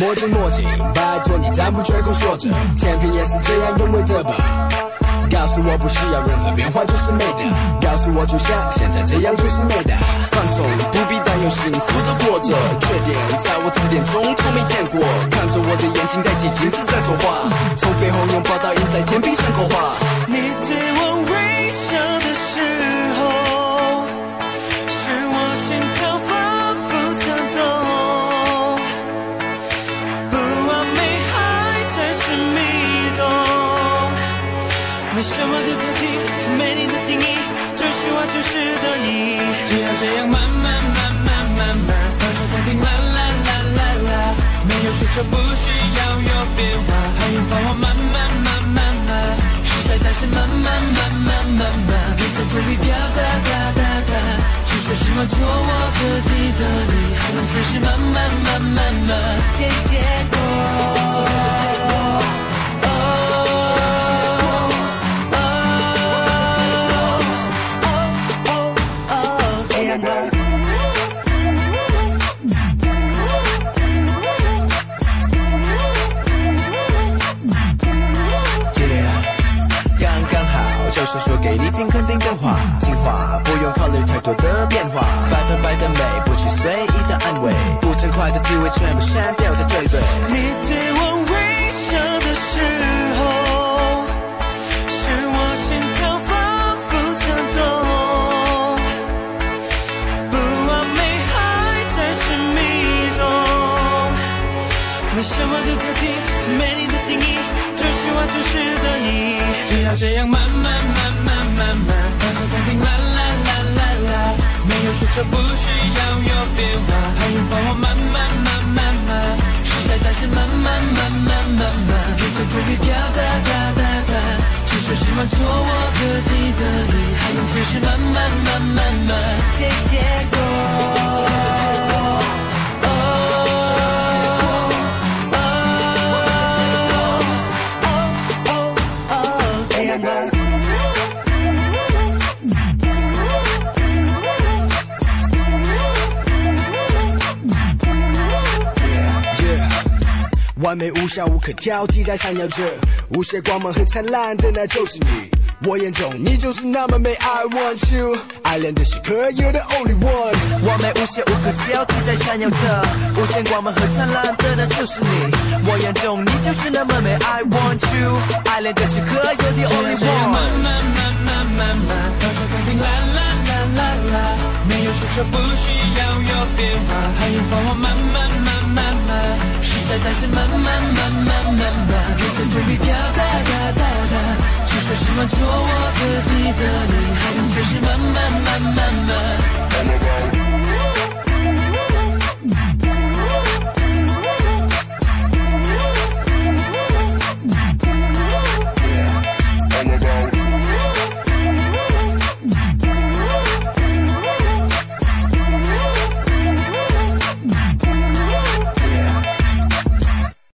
墨镜墨镜，拜托你再不吹口说着，甜品也是这样用为的吧？告诉我不需要任何变化就是美的，告诉我就像现在这样就是美的。放松，不必担忧，幸福的过着。缺点在我字典中从没见过，看着我的眼睛代替镜子在说话，没什么的挑剔，最美丽的定义，就是我就是的你。只要这样慢慢慢慢慢慢，放手太平啦啦啦啦啦，没有需求，不需要有变化，好运放我慢慢慢慢慢，实在才是慢慢慢慢慢慢，变成土里飘哒哒哒哒，只说希望做我自己的你，还能只是慢慢慢慢慢说，说给你听肯定的话，听话不用考虑太多的变化，百分百的美，不去随意的安慰，不畅快的机会全部删掉再对对。你对我微笑的时候，是我心跳反复颤动。不完美还在神秘中，没什么的挑剔，是美丽的定义，就是我就是的你。只要这样慢慢慢慢慢慢，放手太平啦啦啦啦啦，没有需求，不需要有变化，好运帮我慢慢慢慢慢，实在才是慢慢慢慢慢慢，变成土里飘哒哒哒哒，只说希望做我自己的你，还用解释慢慢慢慢慢结结完美无瑕，无可挑剔，在闪耀着无限光芒和灿烂的，那就是你。我眼中你就是那么美，I want you，爱恋的时刻，You're the only one。完美无瑕，无可挑剔，在闪耀着无限光芒和灿烂的，那就是你。我眼中你就是那么美，I want you，爱恋的时刻，You're the only 这样慢 one。慢慢慢慢慢，放手太平啦啦啦啦啦，没有需求，不需要有变化，还有放我慢慢慢慢慢，但是慢慢慢慢慢慢，变成土里飘哒哒哒哒，只说什么做我自己的人，还用只是慢慢慢慢慢。